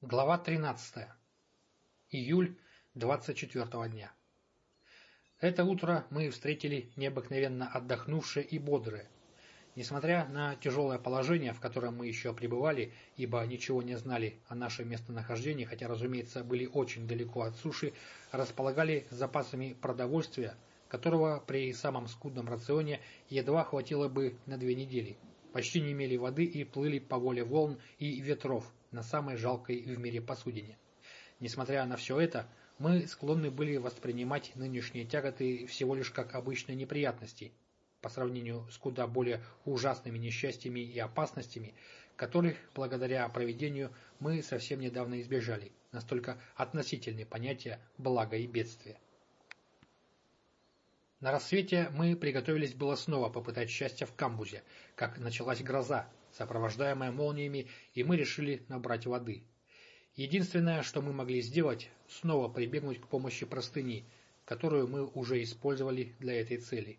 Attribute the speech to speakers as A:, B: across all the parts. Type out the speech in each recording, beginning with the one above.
A: Глава 13. Июль 24 дня. Это утро мы встретили необыкновенно отдохнувшие и бодрые. Несмотря на тяжелое положение, в котором мы еще пребывали, ибо ничего не знали о нашем местонахождении, хотя, разумеется, были очень далеко от суши, располагали запасами продовольствия, которого при самом скудном рационе едва хватило бы на две недели. Почти не имели воды и плыли по воле волн и ветров, на самой жалкой в мире посудине. Несмотря на все это, мы склонны были воспринимать нынешние тяготы всего лишь как обычные неприятности, по сравнению с куда более ужасными несчастьями и опасностями, которых, благодаря проведению, мы совсем недавно избежали, настолько относительные понятия блага и бедствия. На рассвете мы приготовились было снова попытать счастье в камбузе, как началась гроза, сопровождаемая молниями, и мы решили набрать воды. Единственное, что мы могли сделать, снова прибегнуть к помощи простыни, которую мы уже использовали для этой цели.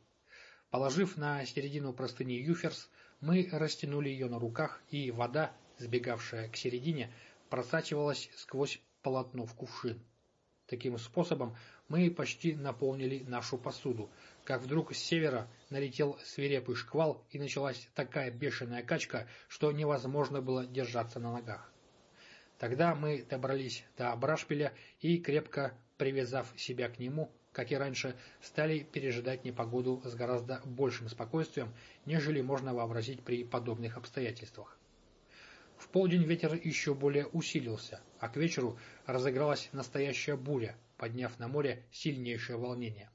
A: Положив на середину простыни юферс, мы растянули ее на руках, и вода, сбегавшая к середине, просачивалась сквозь полотно в кувшин. Таким способом мы почти наполнили нашу посуду, как вдруг с севера налетел свирепый шквал и началась такая бешеная качка, что невозможно было держаться на ногах. Тогда мы добрались до Брашпиля и, крепко привязав себя к нему, как и раньше, стали пережидать непогоду с гораздо большим спокойствием, нежели можно вообразить при подобных обстоятельствах. В полдень ветер еще более усилился, а к вечеру разыгралась настоящая буря, подняв на море сильнейшее волнение.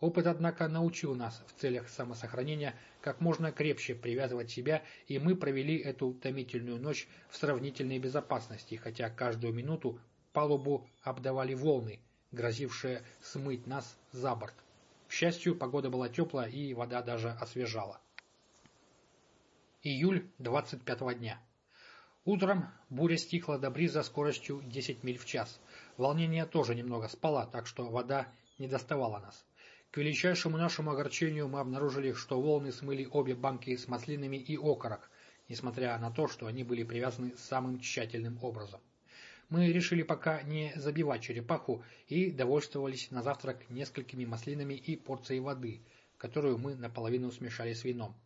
A: Опыт, однако, научил нас в целях самосохранения как можно крепче привязывать себя, и мы провели эту томительную ночь в сравнительной безопасности, хотя каждую минуту палубу обдавали волны, грозившие смыть нас за борт. К счастью, погода была теплая и вода даже освежала. Июль 25 дня. Утром буря стихла до бриза скоростью 10 миль в час. Волнение тоже немного спало, так что вода не доставала нас. К величайшему нашему огорчению мы обнаружили, что волны смыли обе банки с маслинами и окорок, несмотря на то, что они были привязаны самым тщательным образом. Мы решили пока не забивать черепаху и довольствовались на завтрак несколькими маслинами и порцией воды, которую мы наполовину смешали с вином.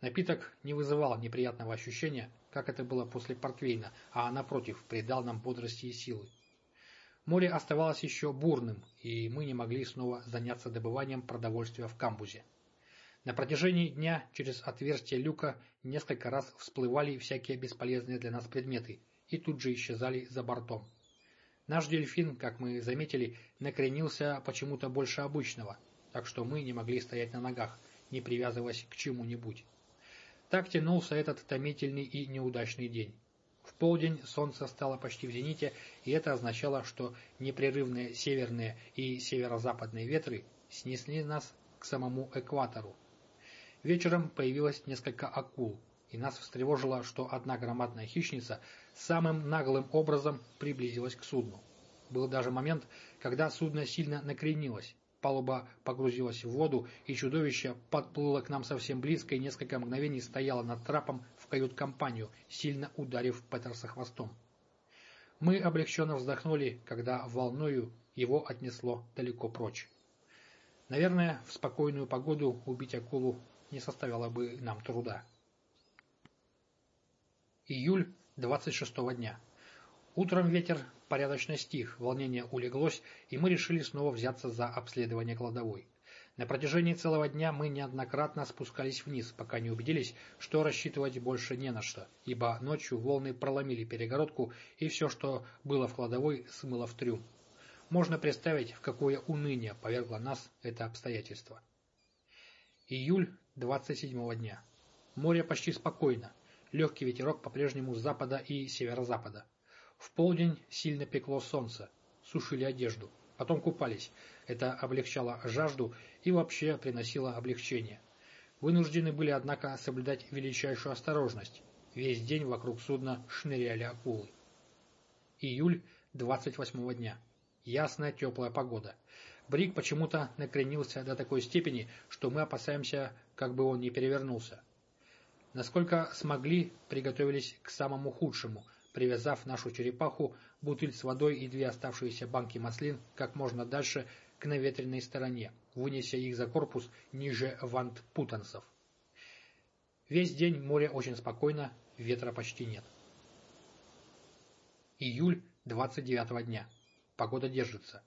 A: Напиток не вызывал неприятного ощущения, как это было после портвейна, а напротив, придал нам бодрости и силы. Море оставалось еще бурным, и мы не могли снова заняться добыванием продовольствия в камбузе. На протяжении дня через отверстие люка несколько раз всплывали всякие бесполезные для нас предметы и тут же исчезали за бортом. Наш дельфин, как мы заметили, накренился почему-то больше обычного, так что мы не могли стоять на ногах, не привязываясь к чему-нибудь. Так тянулся этот томительный и неудачный день. В полдень солнце стало почти в зените, и это означало, что непрерывные северные и северо-западные ветры снесли нас к самому экватору. Вечером появилось несколько акул, и нас встревожило, что одна громадная хищница самым наглым образом приблизилась к судну. Был даже момент, когда судно сильно накренилось, Палуба погрузилась в воду, и чудовище подплыло к нам совсем близко и несколько мгновений стояло над трапом в кают-компанию, сильно ударив Петерса хвостом. Мы облегченно вздохнули, когда волною его отнесло далеко прочь. Наверное, в спокойную погоду убить акулу не составило бы нам труда. Июль 26 дня. Утром ветер порядочно стих, волнение улеглось, и мы решили снова взяться за обследование кладовой. На протяжении целого дня мы неоднократно спускались вниз, пока не убедились, что рассчитывать больше не на что, ибо ночью волны проломили перегородку, и все, что было в кладовой, смыло в трюм. Можно представить, в какое уныние повергло нас это обстоятельство. Июль 27 дня. Море почти спокойно. Легкий ветерок по-прежнему с запада и северо-запада. В полдень сильно пекло солнце, сушили одежду, потом купались. Это облегчало жажду и вообще приносило облегчение. Вынуждены были, однако, соблюдать величайшую осторожность. Весь день вокруг судна шныряли акулы. Июль 28 дня. Ясная теплая погода. Брик почему-то накренился до такой степени, что мы опасаемся, как бы он не перевернулся. Насколько смогли, приготовились к самому худшему – привязав нашу черепаху, бутыль с водой и две оставшиеся банки маслин как можно дальше к наветренной стороне, вынеся их за корпус ниже вантпутанцев. Весь день море очень спокойно, ветра почти нет. Июль 29 дня. Погода держится.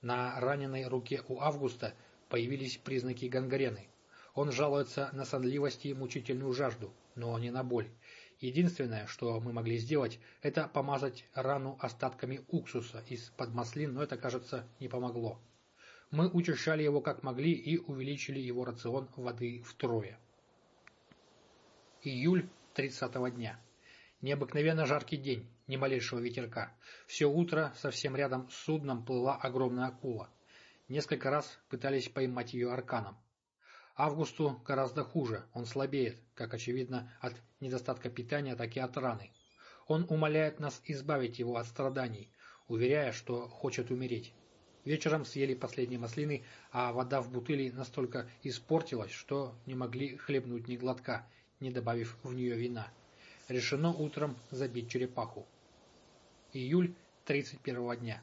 A: На раненой руке у Августа появились признаки гангрены. Он жалуется на сонливость и мучительную жажду, но не на боль. Единственное, что мы могли сделать, это помазать рану остатками уксуса из-под маслин, но это, кажется, не помогло. Мы учащали его как могли и увеличили его рацион воды втрое. Июль 30 дня. Необыкновенно жаркий день, ни малейшего ветерка. Все утро совсем рядом с судном плыла огромная акула. Несколько раз пытались поймать ее арканом. Августу гораздо хуже, он слабеет, как очевидно, от недостатка питания, так и от раны. Он умоляет нас избавить его от страданий, уверяя, что хочет умереть. Вечером съели последние маслины, а вода в бутыли настолько испортилась, что не могли хлебнуть ни глотка, не добавив в нее вина. Решено утром забить черепаху. Июль 31 дня.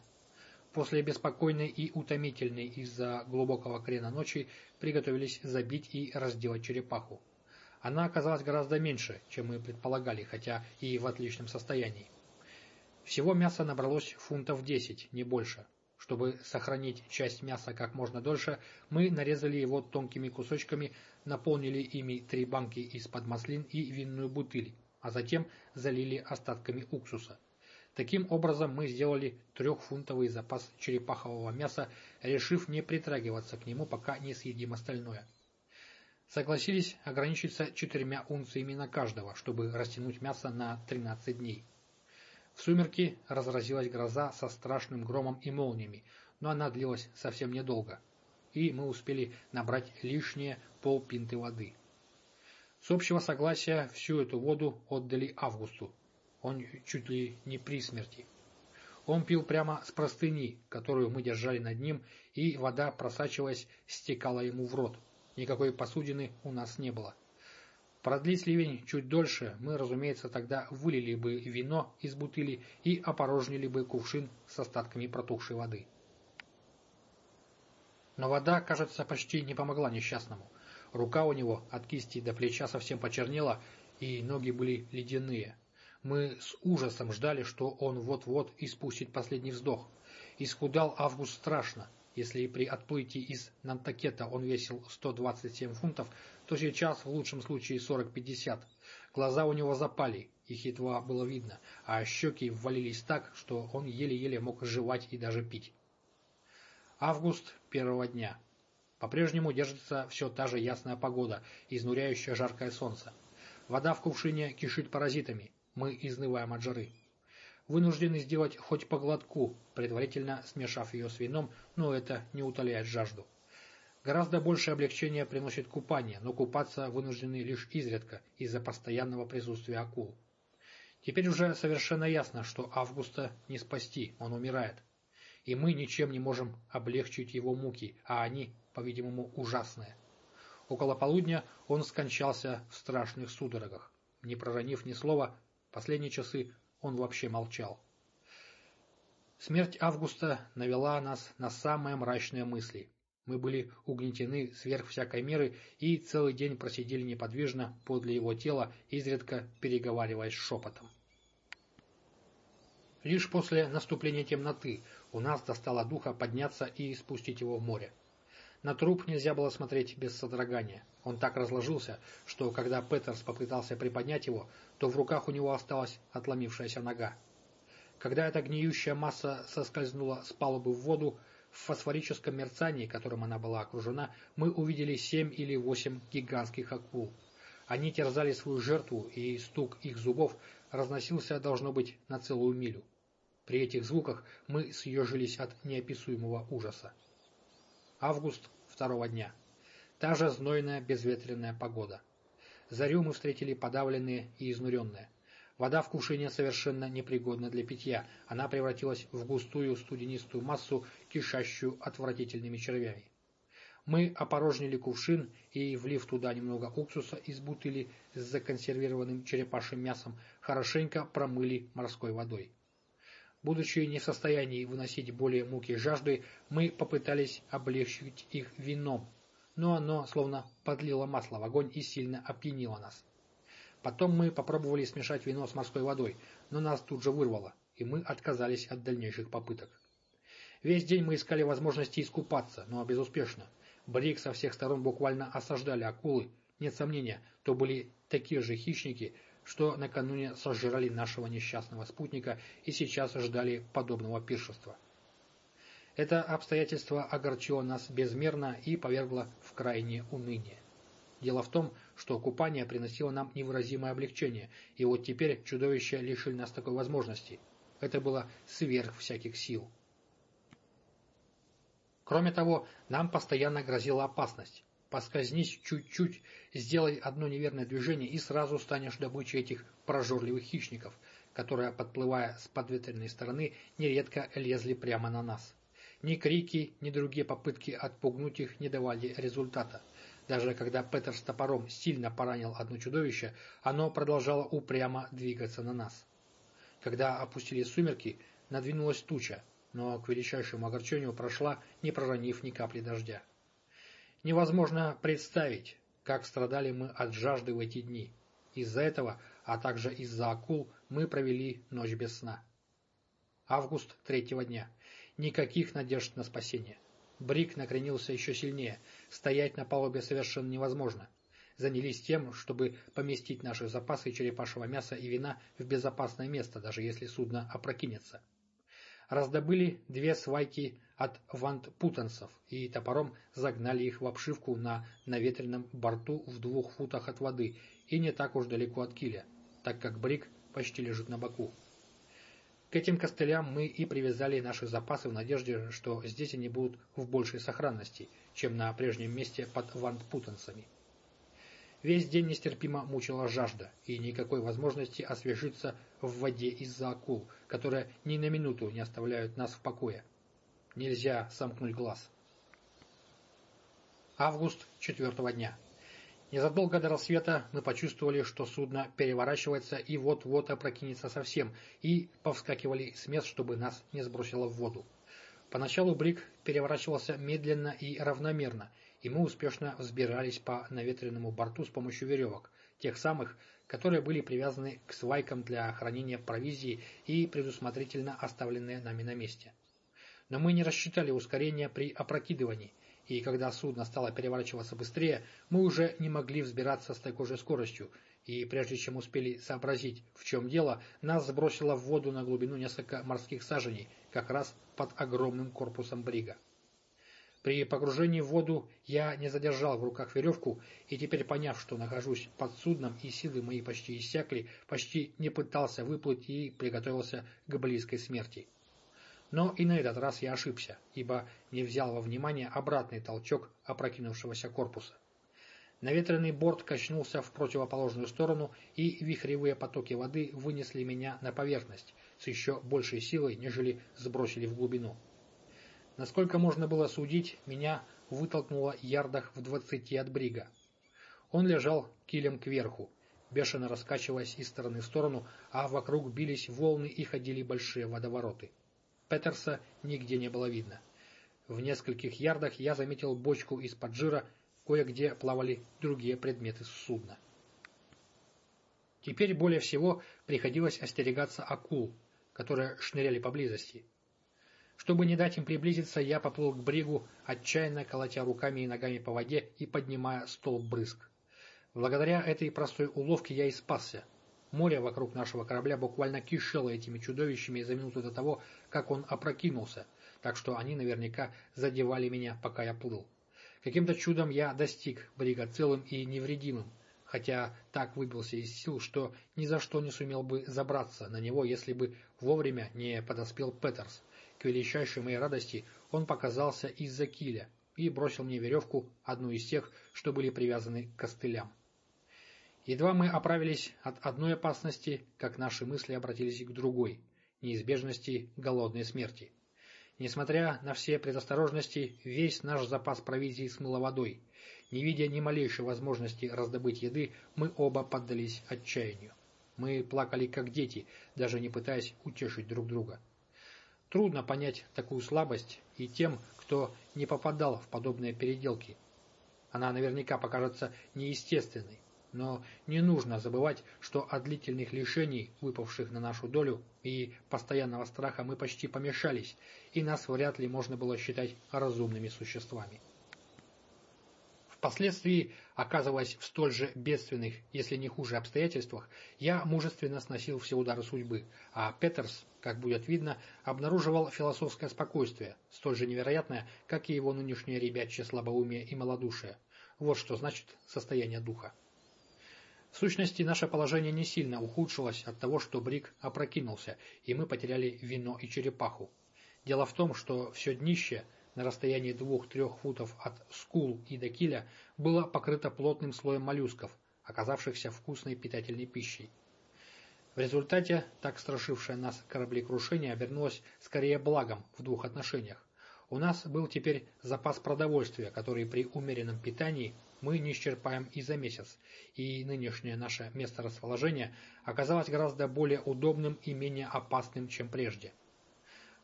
A: После беспокойной и утомительной из-за глубокого крена ночи приготовились забить и разделать черепаху. Она оказалась гораздо меньше, чем мы предполагали, хотя и в отличном состоянии. Всего мяса набралось фунтов 10, не больше. Чтобы сохранить часть мяса как можно дольше, мы нарезали его тонкими кусочками, наполнили ими три банки из-под маслин и винную бутыль, а затем залили остатками уксуса. Таким образом мы сделали трехфунтовый запас черепахового мяса, решив не притрагиваться к нему, пока не съедим остальное. Согласились ограничиться четырьмя унциями на каждого, чтобы растянуть мясо на 13 дней. В сумерки разразилась гроза со страшным громом и молниями, но она длилась совсем недолго, и мы успели набрать лишние полпинты воды. С общего согласия всю эту воду отдали Августу, он чуть ли не при смерти. Он пил прямо с простыни, которую мы держали над ним, и вода, просачиваясь, стекала ему в рот. Никакой посудины у нас не было. Продлить ливень чуть дольше, мы, разумеется, тогда вылили бы вино из бутыли и опорожнили бы кувшин с остатками протухшей воды. Но вода, кажется, почти не помогла несчастному. Рука у него от кисти до плеча совсем почернела, и ноги были ледяные. Мы с ужасом ждали, что он вот-вот испустит последний вздох. Исхудал Август страшно. Если при отплытии из Нантакета он весил 127 фунтов, то сейчас в лучшем случае 40-50. Глаза у него запали, их едва было видно, а щеки ввалились так, что он еле-еле мог жевать и даже пить. Август первого дня. По-прежнему держится все та же ясная погода, изнуряющее жаркое солнце. Вода в кувшине кишит паразитами, мы изнываем от жары. Вынуждены сделать хоть по глотку, предварительно смешав ее с вином, но это не утоляет жажду. Гораздо большее облегчение приносит купание, но купаться вынуждены лишь изредка из-за постоянного присутствия акул. Теперь уже совершенно ясно, что Августа не спасти, он умирает. И мы ничем не можем облегчить его муки, а они, по-видимому, ужасные. Около полудня он скончался в страшных судорогах. Не проронив ни слова, Последние часы он вообще молчал. Смерть Августа навела нас на самые мрачные мысли. Мы были угнетены сверх всякой меры и целый день просидели неподвижно подле его тела, изредка переговариваясь шепотом. Лишь после наступления темноты у нас достало духа подняться и спустить его в море. На труп нельзя было смотреть без содрогания. Он так разложился, что когда Петерс попытался приподнять его, то в руках у него осталась отломившаяся нога. Когда эта гниющая масса соскользнула с палубы в воду, в фосфорическом мерцании, которым она была окружена, мы увидели семь или восемь гигантских акул. Они терзали свою жертву, и стук их зубов разносился, должно быть, на целую милю. При этих звуках мы съежились от неописуемого ужаса. Август второго дня. Та же знойная безветренная погода. Зарю мы встретили подавленные и изнуренные. Вода в кувшине совершенно непригодна для питья. Она превратилась в густую студенистую массу, кишащую отвратительными червями. Мы опорожнили кувшин и, влив туда немного уксуса из бутыли с законсервированным черепашьим мясом, хорошенько промыли морской водой. Будучи не в состоянии выносить более муки жажды, мы попытались облегчить их вином, но оно словно подлило масло в огонь и сильно опьянило нас. Потом мы попробовали смешать вино с морской водой, но нас тут же вырвало, и мы отказались от дальнейших попыток. Весь день мы искали возможности искупаться, но безуспешно. Брик со всех сторон буквально осаждали акулы. Нет сомнения, то были такие же хищники, что накануне сожрали нашего несчастного спутника и сейчас ждали подобного пиршества. Это обстоятельство огорчило нас безмерно и повергло в крайнее уныние. Дело в том, что купание приносило нам невыразимое облегчение, и вот теперь чудовища лишили нас такой возможности. Это было сверх всяких сил. Кроме того, нам постоянно грозила опасность. Поскользнись чуть-чуть, сделай одно неверное движение и сразу станешь добычей этих прожорливых хищников, которые, подплывая с подветренной стороны, нередко лезли прямо на нас. Ни крики, ни другие попытки отпугнуть их не давали результата. Даже когда Петер с топором сильно поранил одно чудовище, оно продолжало упрямо двигаться на нас. Когда опустились сумерки, надвинулась туча, но к величайшему огорчению прошла, не проронив ни капли дождя. Невозможно представить, как страдали мы от жажды в эти дни. Из-за этого, а также из-за акул, мы провели ночь без сна. Август третьего дня. Никаких надежд на спасение. Брик накренился еще сильнее. Стоять на палубе совершенно невозможно. Занялись тем, чтобы поместить наши запасы черепашьего мяса и вина в безопасное место, даже если судно опрокинется. Раздобыли две свайки от вантпутанцев и топором загнали их в обшивку на наветренном борту в двух футах от воды и не так уж далеко от киля, так как Брик почти лежит на боку. К этим костылям мы и привязали наши запасы в надежде, что здесь они будут в большей сохранности, чем на прежнем месте под вантпутанцами. Весь день нестерпимо мучила жажда, и никакой возможности освежиться в воде из-за акул, которые ни на минуту не оставляют нас в покое. Нельзя сомкнуть глаз. Август четвертого дня. Незадолго до рассвета мы почувствовали, что судно переворачивается и вот-вот опрокинется совсем, и повскакивали с мест, чтобы нас не сбросило в воду. Поначалу Брик переворачивался медленно и равномерно, и мы успешно взбирались по наветренному борту с помощью веревок, тех самых, которые были привязаны к свайкам для хранения провизии и предусмотрительно оставленные нами на месте. Но мы не рассчитали ускорения при опрокидывании – и когда судно стало переворачиваться быстрее, мы уже не могли взбираться с такой же скоростью, и прежде чем успели сообразить, в чем дело, нас сбросило в воду на глубину несколько морских саженей, как раз под огромным корпусом брига. При погружении в воду я не задержал в руках веревку, и теперь, поняв, что нахожусь под судном и силы мои почти иссякли, почти не пытался выплыть и приготовился к близкой смерти. Но и на этот раз я ошибся, ибо не взял во внимание обратный толчок опрокинувшегося корпуса. Наветренный борт качнулся в противоположную сторону, и вихревые потоки воды вынесли меня на поверхность с еще большей силой, нежели сбросили в глубину. Насколько можно было судить, меня вытолкнуло ярдах в двадцати от брига. Он лежал килем кверху, бешено раскачиваясь из стороны в сторону, а вокруг бились волны и ходили большие водовороты. Петерса нигде не было видно. В нескольких ярдах я заметил бочку из-под жира, кое-где плавали другие предметы с судна. Теперь более всего приходилось остерегаться акул, которые шныряли поблизости. Чтобы не дать им приблизиться, я поплыл к бригу, отчаянно колотя руками и ногами по воде и поднимая столб брызг. Благодаря этой простой уловке я и спасся. Море вокруг нашего корабля буквально кишело этими чудовищами за минуту до того, как он опрокинулся, так что они наверняка задевали меня, пока я плыл. Каким-то чудом я достиг брига целым и невредимым, хотя так выбился из сил, что ни за что не сумел бы забраться на него, если бы вовремя не подоспел Петерс. К величайшей моей радости он показался из-за киля и бросил мне веревку, одну из тех, что были привязаны к костылям. Едва мы оправились от одной опасности, как наши мысли обратились к другой – неизбежности голодной смерти. Несмотря на все предосторожности, весь наш запас провизии смыло водой. Не видя ни малейшей возможности раздобыть еды, мы оба поддались отчаянию. Мы плакали как дети, даже не пытаясь утешить друг друга. Трудно понять такую слабость и тем, кто не попадал в подобные переделки. Она наверняка покажется неестественной, но не нужно забывать, что от длительных лишений, выпавших на нашу долю, и постоянного страха мы почти помешались, и нас вряд ли можно было считать разумными существами. Впоследствии, оказываясь в столь же бедственных, если не хуже обстоятельствах, я мужественно сносил все удары судьбы, а Петерс, как будет видно, обнаруживал философское спокойствие, столь же невероятное, как и его нынешнее ребячье слабоумие и малодушие. Вот что значит состояние духа. В сущности, наше положение не сильно ухудшилось от того, что Брик опрокинулся, и мы потеряли вино и черепаху. Дело в том, что все днище – на расстоянии двух-трех футов от скул и до киля было покрыто плотным слоем моллюсков, оказавшихся вкусной питательной пищей. В результате так страшившее нас кораблекрушение обернулось скорее благом в двух отношениях. У нас был теперь запас продовольствия, который при умеренном питании мы не исчерпаем и за месяц, и нынешнее наше место расположения оказалось гораздо более удобным и менее опасным, чем прежде.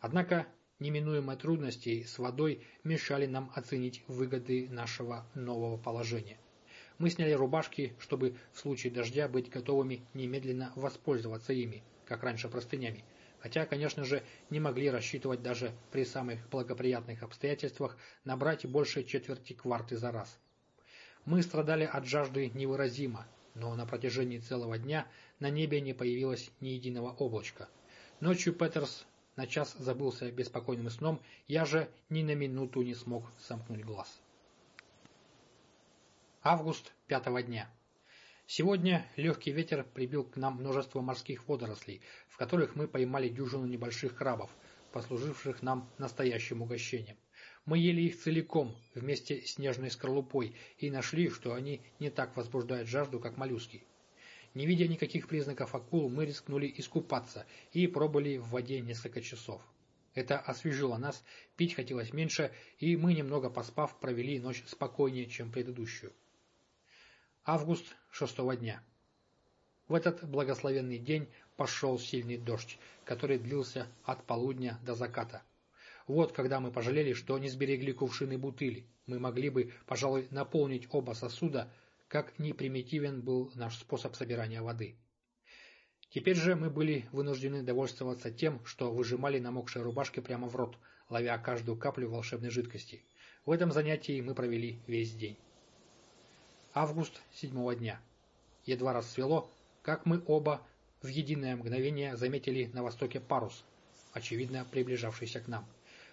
A: Однако неминуемые трудности с водой мешали нам оценить выгоды нашего нового положения. Мы сняли рубашки, чтобы в случае дождя быть готовыми немедленно воспользоваться ими, как раньше простынями, хотя, конечно же, не могли рассчитывать даже при самых благоприятных обстоятельствах набрать больше четверти кварты за раз. Мы страдали от жажды невыразимо, но на протяжении целого дня на небе не появилось ни единого облачка. Ночью Петерс на час забылся беспокойным сном, я же ни на минуту не смог сомкнуть глаз. Август пятого дня. Сегодня легкий ветер прибил к нам множество морских водорослей, в которых мы поймали дюжину небольших крабов, послуживших нам настоящим угощением. Мы ели их целиком, вместе с нежной скорлупой, и нашли, что они не так возбуждают жажду, как моллюски. Не видя никаких признаков акул, мы рискнули искупаться и пробыли в воде несколько часов. Это освежило нас, пить хотелось меньше, и мы, немного поспав, провели ночь спокойнее, чем предыдущую. Август шестого дня. В этот благословенный день пошел сильный дождь, который длился от полудня до заката. Вот когда мы пожалели, что не сберегли кувшины бутыли. Мы могли бы, пожалуй, наполнить оба сосуда, как непримитивен был наш способ собирания воды. Теперь же мы были вынуждены довольствоваться тем, что выжимали намокшие рубашки прямо в рот, ловя каждую каплю волшебной жидкости. В этом занятии мы провели весь день. Август седьмого дня. Едва рассвело, как мы оба в единое мгновение заметили на востоке парус, очевидно приближавшийся к нам.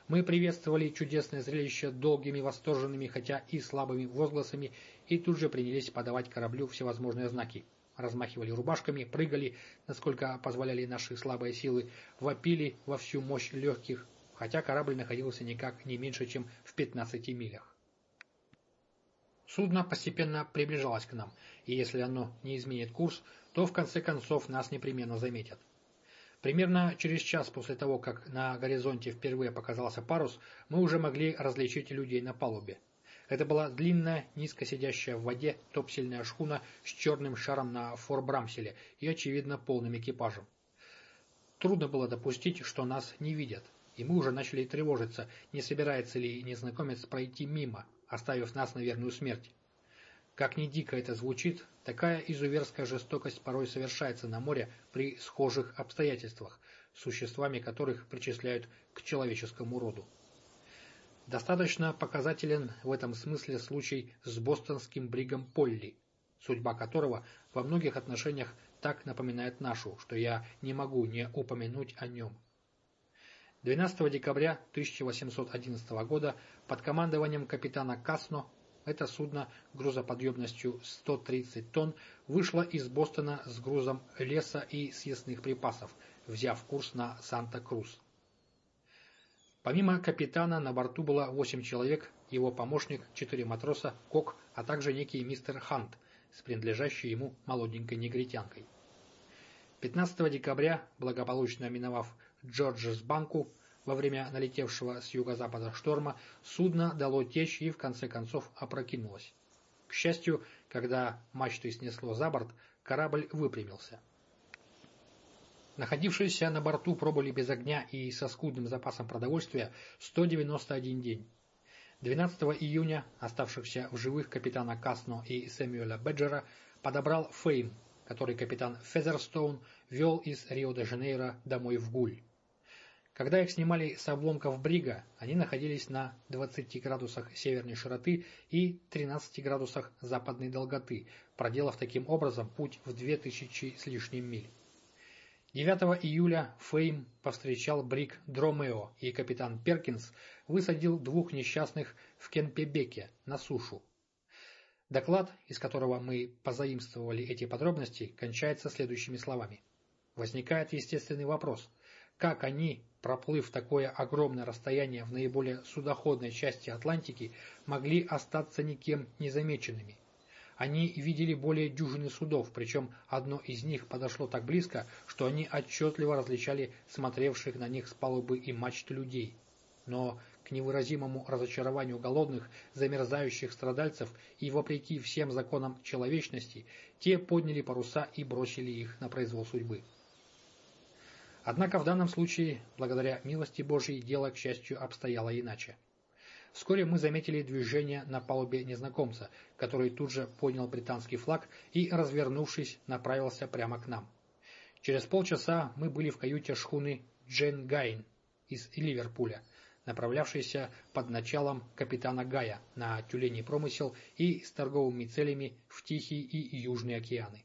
A: Мы приветствовали чудесное зрелище долгими восторженными, хотя и слабыми возгласами, и тут же принялись подавать кораблю всевозможные знаки. Размахивали рубашками, прыгали, насколько позволяли наши слабые силы, вопили во всю мощь легких, хотя корабль находился никак не меньше, чем в 15 милях. Судно постепенно приближалось к нам, и если оно не изменит курс, то в конце концов нас непременно заметят. Примерно через час после того, как на горизонте впервые показался парус, мы уже могли различить людей на палубе. Это была длинная, низко сидящая в воде топсельная шхуна с черным шаром на форбрамселе и, очевидно, полным экипажем. Трудно было допустить, что нас не видят, и мы уже начали тревожиться, не собирается ли незнакомец пройти мимо, оставив нас на верную смерть. Как ни дико это звучит, такая изуверская жестокость порой совершается на море при схожих обстоятельствах, существами которых причисляют к человеческому роду. Достаточно показателен в этом смысле случай с бостонским бригом Полли, судьба которого во многих отношениях так напоминает нашу, что я не могу не упомянуть о нем. 12 декабря 1811 года под командованием капитана Касно это судно грузоподъемностью 130 тонн вышло из Бостона с грузом леса и съестных припасов, взяв курс на Санта-Крус. Помимо капитана на борту было 8 человек, его помощник, 4 матроса, кок, а также некий мистер Хант с принадлежащей ему молоденькой негритянкой. 15 декабря, благополучно миновав Джорджс-банку, во время налетевшего с юго-запада шторма судно дало течь и в конце концов опрокинулось. К счастью, когда мачты снесло за борт, корабль выпрямился. Находившиеся на борту пробыли без огня и со скудным запасом продовольствия 191 день. 12 июня оставшихся в живых капитана Касно и Сэмюэля Беджера подобрал Фейм, который капитан Фезерстоун вел из Рио-де-Жанейро домой в Гуль. Когда их снимали с обломков брига, они находились на 20 градусах северной широты и 13 градусах западной долготы, проделав таким образом путь в 2000 с лишним миль. 9 июля Фейм повстречал бриг Дромео, и капитан Перкинс высадил двух несчастных в Кенпебеке на сушу. Доклад, из которого мы позаимствовали эти подробности, кончается следующими словами. Возникает естественный вопрос, как они, проплыв такое огромное расстояние в наиболее судоходной части Атлантики, могли остаться никем незамеченными. Они видели более дюжины судов, причем одно из них подошло так близко, что они отчетливо различали смотревших на них с палубы и мачт людей. Но к невыразимому разочарованию голодных, замерзающих страдальцев и вопреки всем законам человечности, те подняли паруса и бросили их на произвол судьбы. Однако в данном случае, благодаря милости Божьей, дело, к счастью, обстояло иначе. Вскоре мы заметили движение на палубе незнакомца, который тут же поднял британский флаг и, развернувшись, направился прямо к нам. Через полчаса мы были в каюте шхуны Джен Гайн из Ливерпуля, направлявшейся под началом капитана Гая на тюленей промысел и с торговыми целями в Тихий и Южный океаны.